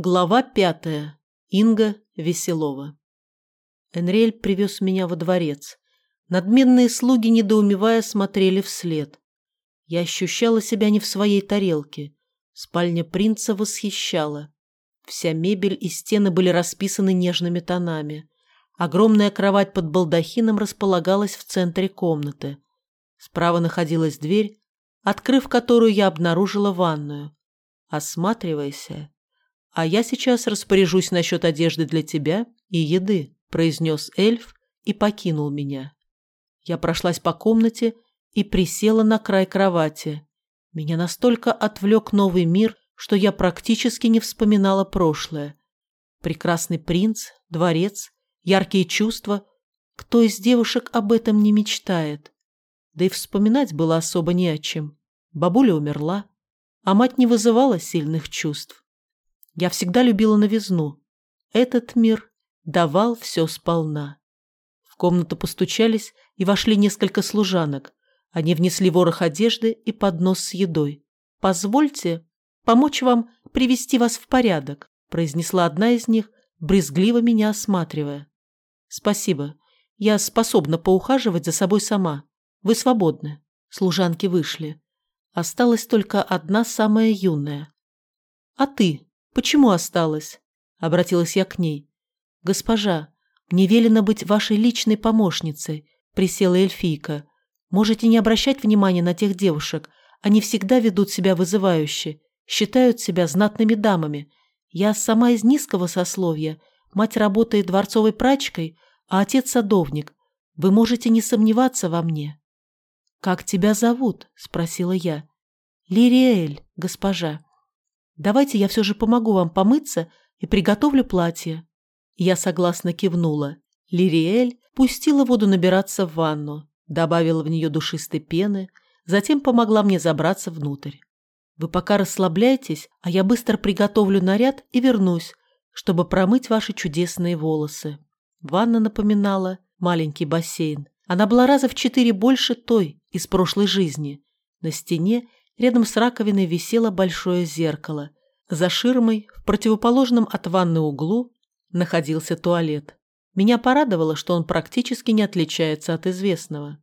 Глава пятая. Инга Веселова. Энриэль привез меня во дворец. Надменные слуги, недоумевая, смотрели вслед. Я ощущала себя не в своей тарелке. Спальня принца восхищала. Вся мебель и стены были расписаны нежными тонами. Огромная кровать под балдахином располагалась в центре комнаты. Справа находилась дверь, открыв которую я обнаружила ванную. Осматривайся, «А я сейчас распоряжусь насчет одежды для тебя и еды», произнес эльф и покинул меня. Я прошлась по комнате и присела на край кровати. Меня настолько отвлек новый мир, что я практически не вспоминала прошлое. Прекрасный принц, дворец, яркие чувства. Кто из девушек об этом не мечтает? Да и вспоминать было особо не о чем. Бабуля умерла, а мать не вызывала сильных чувств. Я всегда любила новизну. Этот мир давал все сполна. В комнату постучались и вошли несколько служанок. Они внесли ворох одежды и поднос с едой. «Позвольте помочь вам привести вас в порядок», произнесла одна из них, брезгливо меня осматривая. «Спасибо. Я способна поухаживать за собой сама. Вы свободны». Служанки вышли. Осталась только одна самая юная. «А ты?» «Почему осталась?» — обратилась я к ней. «Госпожа, мне велено быть вашей личной помощницей», — присела эльфийка. «Можете не обращать внимания на тех девушек. Они всегда ведут себя вызывающе, считают себя знатными дамами. Я сама из низкого сословия, мать работает дворцовой прачкой, а отец садовник. Вы можете не сомневаться во мне». «Как тебя зовут?» — спросила я. «Лириэль, госпожа». Давайте я все же помогу вам помыться и приготовлю платье». Я согласно кивнула. Лириэль пустила воду набираться в ванну, добавила в нее душистой пены, затем помогла мне забраться внутрь. «Вы пока расслабляйтесь, а я быстро приготовлю наряд и вернусь, чтобы промыть ваши чудесные волосы». Ванна напоминала маленький бассейн. Она была раза в четыре больше той из прошлой жизни. На стене Рядом с раковиной висело большое зеркало. За ширмой, в противоположном от ванны углу, находился туалет. Меня порадовало, что он практически не отличается от известного.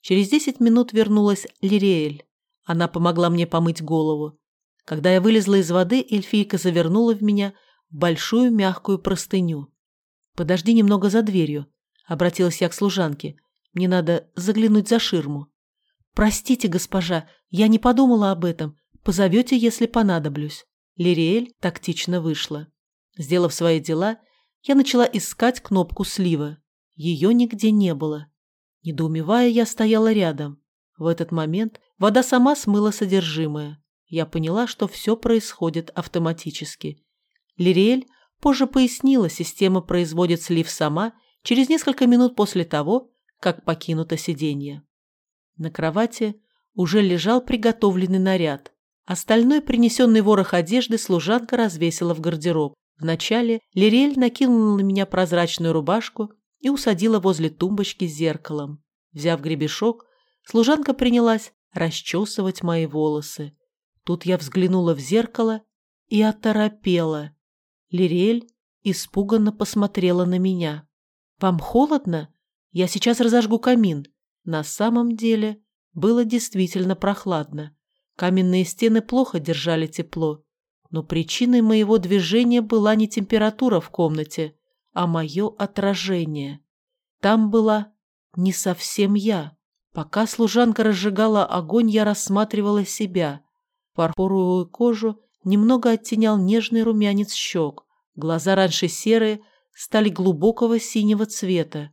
Через десять минут вернулась Лириэль. Она помогла мне помыть голову. Когда я вылезла из воды, эльфийка завернула в меня большую мягкую простыню. «Подожди немного за дверью», — обратилась я к служанке. «Мне надо заглянуть за ширму». «Простите, госпожа, я не подумала об этом. Позовете, если понадоблюсь». Лириэль тактично вышла. Сделав свои дела, я начала искать кнопку слива. Ее нигде не было. Недоумевая, я стояла рядом. В этот момент вода сама смыла содержимое. Я поняла, что все происходит автоматически. Лириэль позже пояснила, система производит слив сама через несколько минут после того, как покинуто сиденье. На кровати уже лежал приготовленный наряд. Остальной принесенный ворох одежды служанка развесила в гардероб. Вначале Лирель накинула на меня прозрачную рубашку и усадила возле тумбочки с зеркалом. Взяв гребешок, служанка принялась расчесывать мои волосы. Тут я взглянула в зеркало и оторопела. Лирель испуганно посмотрела на меня. «Вам холодно? Я сейчас разожгу камин. На самом деле было действительно прохладно. Каменные стены плохо держали тепло, но причиной моего движения была не температура в комнате, а мое отражение. Там была не совсем я. Пока служанка разжигала огонь, я рассматривала себя. Фарфоровую кожу немного оттенял нежный румянец щек. Глаза раньше серые стали глубокого синего цвета.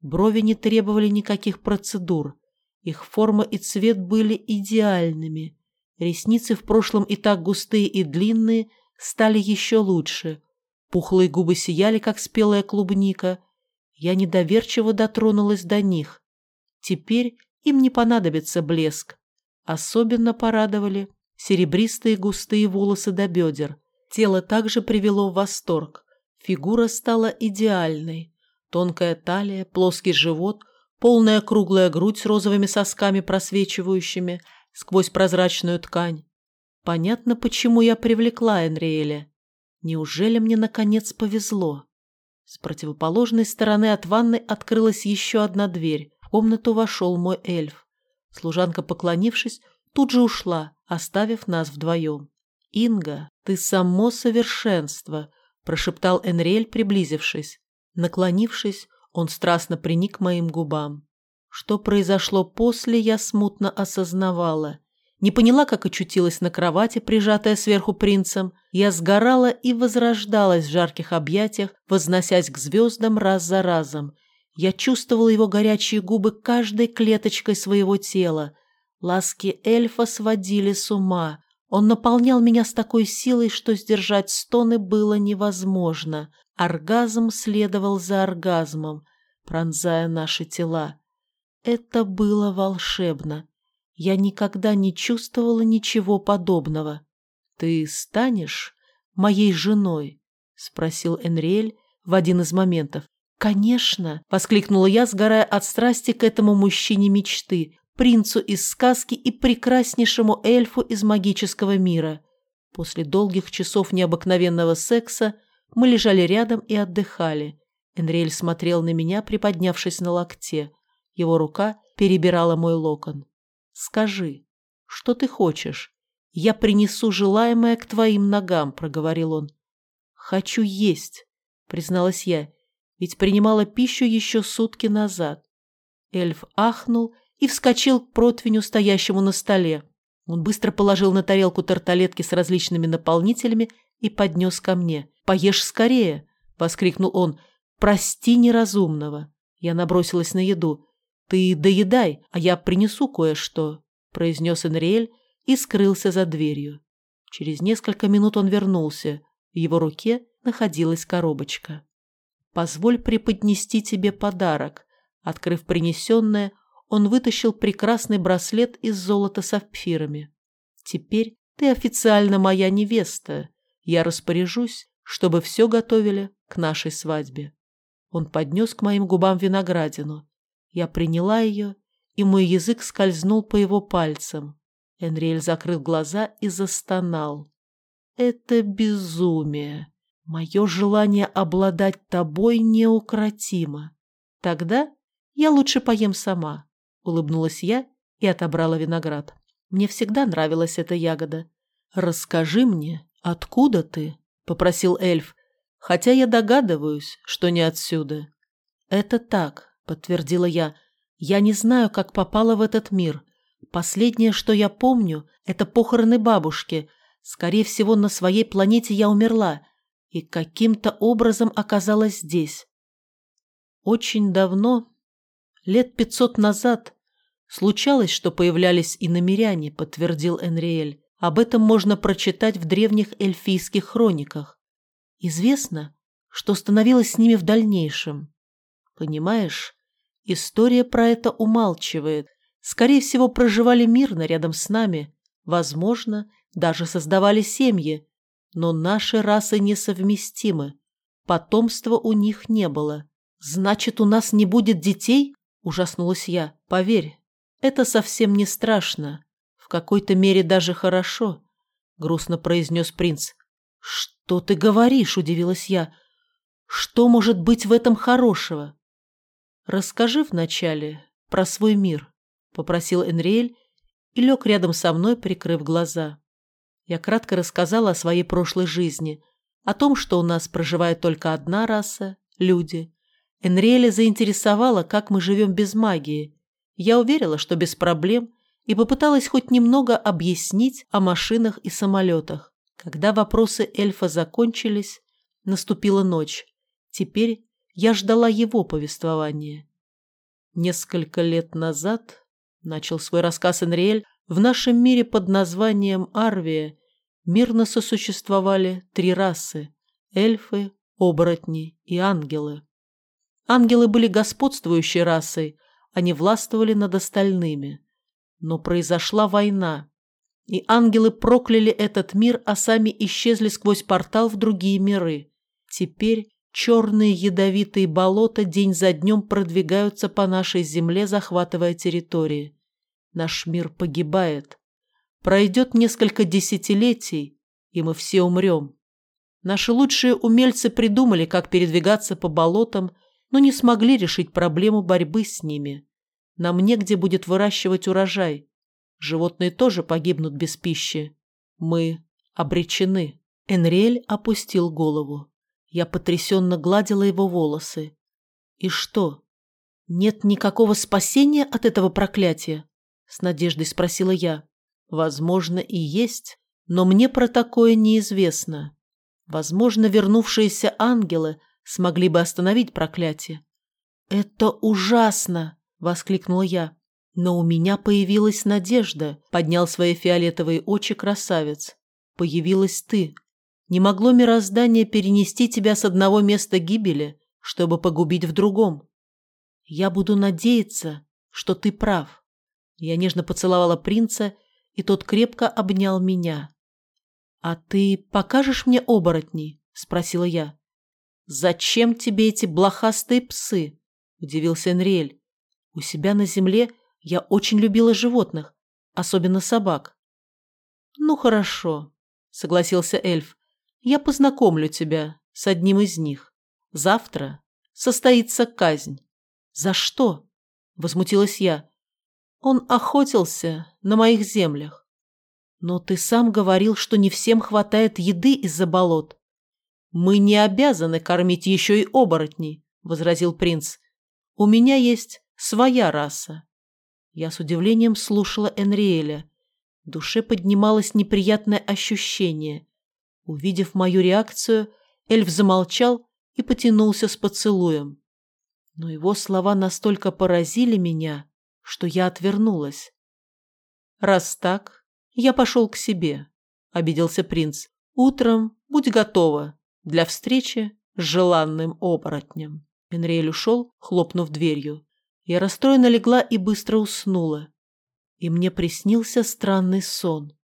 Брови не требовали никаких процедур. Их форма и цвет были идеальными. Ресницы в прошлом и так густые и длинные стали еще лучше. Пухлые губы сияли, как спелая клубника. Я недоверчиво дотронулась до них. Теперь им не понадобится блеск. Особенно порадовали серебристые густые волосы до бедер. Тело также привело в восторг. Фигура стала идеальной. Тонкая талия, плоский живот, полная круглая грудь с розовыми сосками, просвечивающими сквозь прозрачную ткань. Понятно, почему я привлекла Энриэля. Неужели мне наконец повезло? С противоположной стороны от ванной открылась еще одна дверь. В комнату вошел мой эльф. Служанка, поклонившись, тут же ушла, оставив нас вдвоем. «Инга, ты само совершенство!» – прошептал Энриэль, приблизившись. Наклонившись, он страстно приник к моим губам. Что произошло после, я смутно осознавала. Не поняла, как очутилась на кровати, прижатая сверху принцем. Я сгорала и возрождалась в жарких объятиях, возносясь к звездам раз за разом. Я чувствовала его горячие губы каждой клеточкой своего тела. Ласки эльфа сводили с ума. Он наполнял меня с такой силой, что сдержать стоны было невозможно. Оргазм следовал за оргазмом, пронзая наши тела. Это было волшебно. Я никогда не чувствовала ничего подобного. «Ты станешь моей женой?» — спросил Энриэль в один из моментов. «Конечно!» — воскликнула я, сгорая от страсти к этому мужчине мечты, принцу из сказки и прекраснейшему эльфу из магического мира. После долгих часов необыкновенного секса мы лежали рядом и отдыхали. Энриэль смотрел на меня, приподнявшись на локте. Его рука перебирала мой локон. «Скажи, что ты хочешь? Я принесу желаемое к твоим ногам», — проговорил он. «Хочу есть», — призналась я, ведь принимала пищу еще сутки назад. Эльф ахнул и вскочил к противню, стоящему на столе. Он быстро положил на тарелку тарталетки с различными наполнителями и поднес ко мне. «Поешь скорее!» — воскликнул он. «Прости неразумного!» Я набросилась на еду. «Ты доедай, а я принесу кое-что», — произнес Энриэль и скрылся за дверью. Через несколько минут он вернулся. В его руке находилась коробочка. «Позволь преподнести тебе подарок». Открыв принесенное, он вытащил прекрасный браслет из золота с сапфирами. «Теперь ты официально моя невеста. Я распоряжусь, чтобы все готовили к нашей свадьбе». Он поднес к моим губам виноградину. Я приняла ее, и мой язык скользнул по его пальцам. Энриэль закрыл глаза и застонал. «Это безумие. Мое желание обладать тобой неукротимо. Тогда я лучше поем сама улыбнулась я и отобрала виноград. Мне всегда нравилась эта ягода. «Расскажи мне, откуда ты?» – попросил эльф, хотя я догадываюсь, что не отсюда. «Это так», – подтвердила я. «Я не знаю, как попала в этот мир. Последнее, что я помню, это похороны бабушки. Скорее всего, на своей планете я умерла и каким-то образом оказалась здесь. Очень давно, лет пятьсот назад, Случалось, что появлялись и намеряне, подтвердил Энриэль. Об этом можно прочитать в древних эльфийских хрониках. Известно, что становилось с ними в дальнейшем. Понимаешь, история про это умалчивает. Скорее всего, проживали мирно рядом с нами. Возможно, даже создавали семьи. Но наши расы несовместимы. Потомства у них не было. «Значит, у нас не будет детей?» – ужаснулась я. «Поверь, «Это совсем не страшно. В какой-то мере даже хорошо», — грустно произнес принц. «Что ты говоришь?» — удивилась я. «Что может быть в этом хорошего?» «Расскажи вначале про свой мир», — попросил Энриэль и лег рядом со мной, прикрыв глаза. Я кратко рассказала о своей прошлой жизни, о том, что у нас проживает только одна раса — люди. Энриэля заинтересовало, как мы живем без магии, я уверила, что без проблем, и попыталась хоть немного объяснить о машинах и самолетах. Когда вопросы эльфа закончились, наступила ночь. Теперь я ждала его повествования. Несколько лет назад, начал свой рассказ Энриэль, в нашем мире под названием Арвия мирно сосуществовали три расы – эльфы, оборотни и ангелы. Ангелы были господствующей расой, они властвовали над остальными. Но произошла война, и ангелы прокляли этот мир, а сами исчезли сквозь портал в другие миры. Теперь черные ядовитые болота день за днем продвигаются по нашей земле, захватывая территории. Наш мир погибает. Пройдет несколько десятилетий, и мы все умрем. Наши лучшие умельцы придумали, как передвигаться по болотам, но не смогли решить проблему борьбы с ними. Нам негде будет выращивать урожай. Животные тоже погибнут без пищи. Мы обречены. Энриэль опустил голову. Я потрясенно гладила его волосы. И что, нет никакого спасения от этого проклятия? С надеждой спросила я. Возможно, и есть, но мне про такое неизвестно. Возможно, вернувшиеся ангелы смогли бы остановить проклятие. «Это ужасно!» — воскликнула я. «Но у меня появилась надежда», — поднял свои фиолетовые очи красавец. «Появилась ты. Не могло мироздание перенести тебя с одного места гибели, чтобы погубить в другом. Я буду надеяться, что ты прав». Я нежно поцеловала принца, и тот крепко обнял меня. «А ты покажешь мне оборотней?» — спросила я. «Зачем тебе эти блохастые псы?» — удивился Энриэль. «У себя на земле я очень любила животных, особенно собак». «Ну, хорошо», — согласился эльф. «Я познакомлю тебя с одним из них. Завтра состоится казнь». «За что?» — возмутилась я. «Он охотился на моих землях». «Но ты сам говорил, что не всем хватает еды из-за болот». «Мы не обязаны кормить еще и оборотней», — возразил принц. «У меня есть своя раса». Я с удивлением слушала Энриэля. В душе поднималось неприятное ощущение. Увидев мою реакцию, эльф замолчал и потянулся с поцелуем. Но его слова настолько поразили меня, что я отвернулась. «Раз так, я пошел к себе», — обиделся принц. «Утром будь готова для встречи с желанным оборотнем». Энриэль ушел, хлопнув дверью. Я расстроенно легла и быстро уснула. И мне приснился странный сон.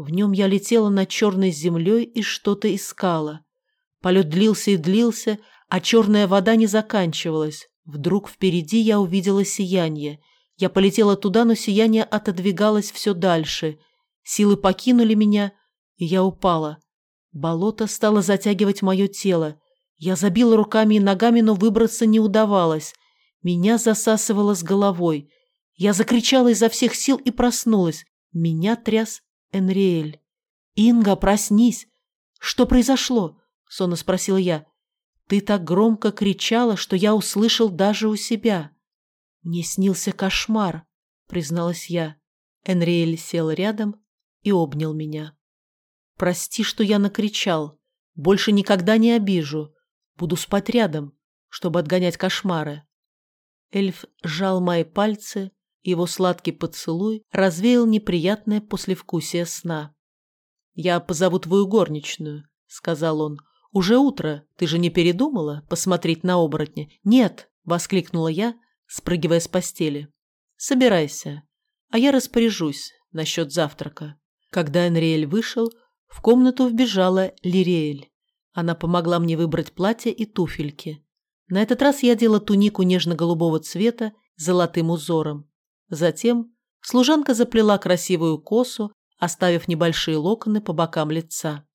В нем я летела над черной землей и что-то искала. Полет длился и длился, а черная вода не заканчивалась. Вдруг впереди я увидела сияние. Я полетела туда, но сияние отодвигалось все дальше. Силы покинули меня, и я упала. Болото стало затягивать мое тело. Я забила руками и ногами, но выбраться не удавалось. Меня засасывало с головой. Я закричала изо всех сил и проснулась. Меня тряс Энриэль. «Инга, проснись!» «Что произошло?» — сонно спросила я. «Ты так громко кричала, что я услышал даже у себя». «Мне снился кошмар», — призналась я. Энриэль сел рядом и обнял меня. «Прости, что я накричал. Больше никогда не обижу. Буду спать рядом, чтобы отгонять кошмары». Эльф сжал мои пальцы, его сладкий поцелуй развеял неприятное послевкусие сна. «Я позову твою горничную», — сказал он. «Уже утро. Ты же не передумала посмотреть на оборотня?» «Нет», — воскликнула я, спрыгивая с постели. «Собирайся, а я распоряжусь насчет завтрака». Когда Энриэль вышел, в комнату вбежала Лириэль. Она помогла мне выбрать платье и туфельки. На этот раз я одела тунику нежно-голубого цвета с золотым узором. Затем служанка заплела красивую косу, оставив небольшие локоны по бокам лица.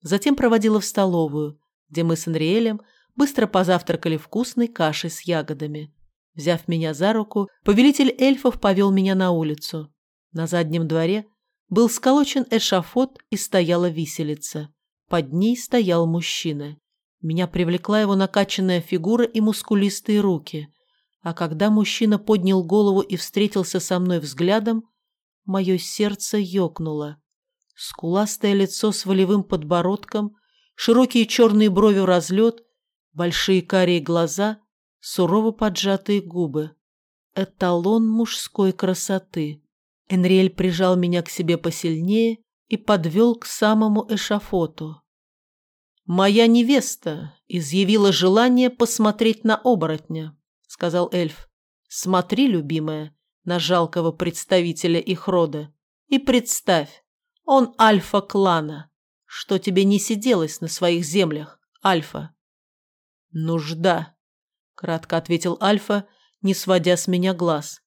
Затем проводила в столовую, где мы с Анриэлем быстро позавтракали вкусной кашей с ягодами. Взяв меня за руку, повелитель эльфов повел меня на улицу. На заднем дворе был сколочен эшафот и стояла виселица. Под ней стоял мужчина. Меня привлекла его накачанная фигура и мускулистые руки. А когда мужчина поднял голову и встретился со мной взглядом, мое сердце ёкнуло. Скуластое лицо с волевым подбородком, широкие черные брови в разлет, большие карие глаза, сурово поджатые губы. Эталон мужской красоты. Энриэль прижал меня к себе посильнее и подвел к самому эшафоту. «Моя невеста изъявила желание посмотреть на оборотня», — сказал эльф. «Смотри, любимая, на жалкого представителя их рода, и представь, он альфа клана. Что тебе не сиделось на своих землях, альфа?» «Нужда», — кратко ответил альфа, не сводя с меня глаз.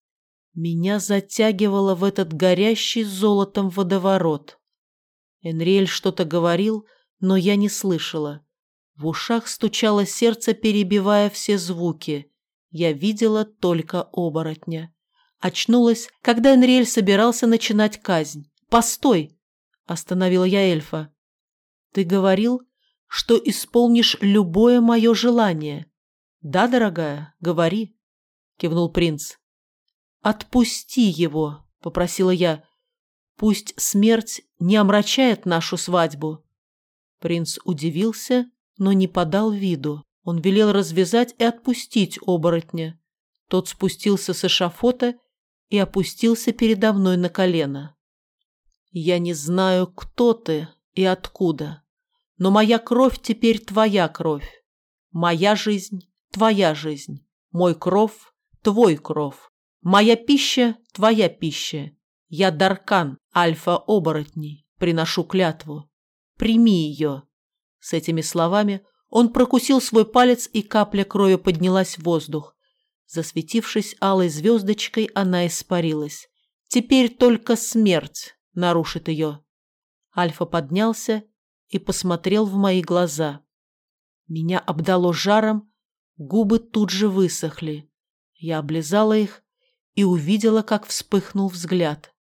Меня затягивало в этот горящий золотом водоворот. Энриэль что-то говорил, но я не слышала. В ушах стучало сердце, перебивая все звуки. Я видела только оборотня. Очнулась, когда Энриэль собирался начинать казнь. «Постой!» – остановила я эльфа. «Ты говорил, что исполнишь любое мое желание». «Да, дорогая, говори», – кивнул принц. «Отпусти его», – попросила я. «Пусть смерть не омрачает нашу свадьбу». Принц удивился, но не подал виду. Он велел развязать и отпустить оборотня. Тот спустился с эшафота и опустился передо мной на колено. «Я не знаю, кто ты и откуда, но моя кровь теперь твоя кровь. Моя жизнь – твоя жизнь. Мой кров – твой кров. Моя пища – твоя пища. Я Даркан, альфа-оборотней, приношу клятву. Прими ее». С этими словами он прокусил свой палец, и капля крови поднялась в воздух. Засветившись алой звездочкой, она испарилась. Теперь только смерть нарушит ее. Альфа поднялся и посмотрел в мои глаза. Меня обдало жаром, губы тут же высохли. Я облизала их и увидела, как вспыхнул взгляд.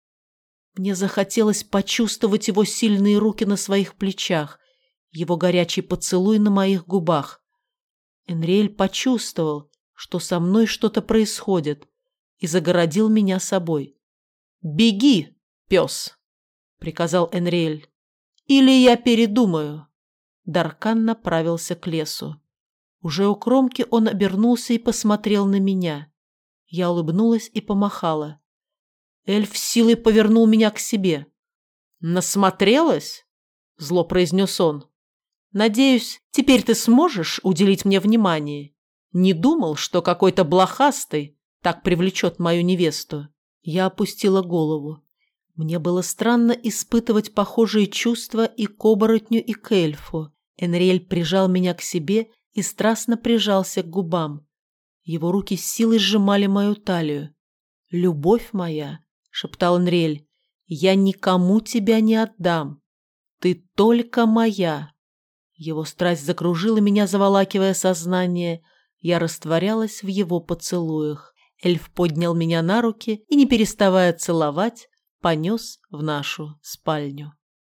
Мне захотелось почувствовать его сильные руки на своих плечах, его горячий поцелуй на моих губах. Энриэль почувствовал, что со мной что-то происходит, и загородил меня собой. «Беги, пес!» — приказал Энриэль. «Или я передумаю». Даркан направился к лесу. Уже у кромки он обернулся и посмотрел на меня. Я улыбнулась и помахала. Эльф силой повернул меня к себе. «Насмотрелась?» — зло произнес он. «Надеюсь, теперь ты сможешь уделить мне внимание не думал, что какой-то блохастый так привлечет мою невесту. Я опустила голову. Мне было странно испытывать похожие чувства и к оборотню, и к эльфу. Энриэль прижал меня к себе и страстно прижался к губам. Его руки с силой сжимали мою талию. «Любовь моя», — шептал Энриэль, — «я никому тебя не отдам. Ты только моя». Его страсть закружила меня, заволакивая сознание — я растворялась в его поцелуях. Эльф поднял меня на руки и, не переставая целовать, понес в нашу спальню.